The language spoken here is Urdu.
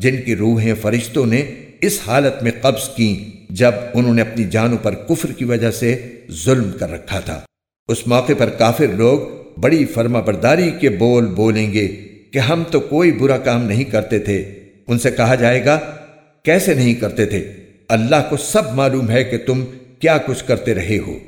جن کی روحیں فرشتوں نے اس حالت میں قبض کی جب انہوں نے اپنی جانوں پر کفر کی وجہ سے ظلم کر رکھا تھا۔ اس موقع پر کافر لوگ بڑی فرما برداری کے بول بولیں گے کہ ہم تو کوئی برا کام نہیں کرتے تھے۔ ان سے کہا جائے گا، کیسے نہیں کرتے تھے؟ اللہ کو سب معلوم ہے کہ تم کیا کچھ کرتے رہے ہو۔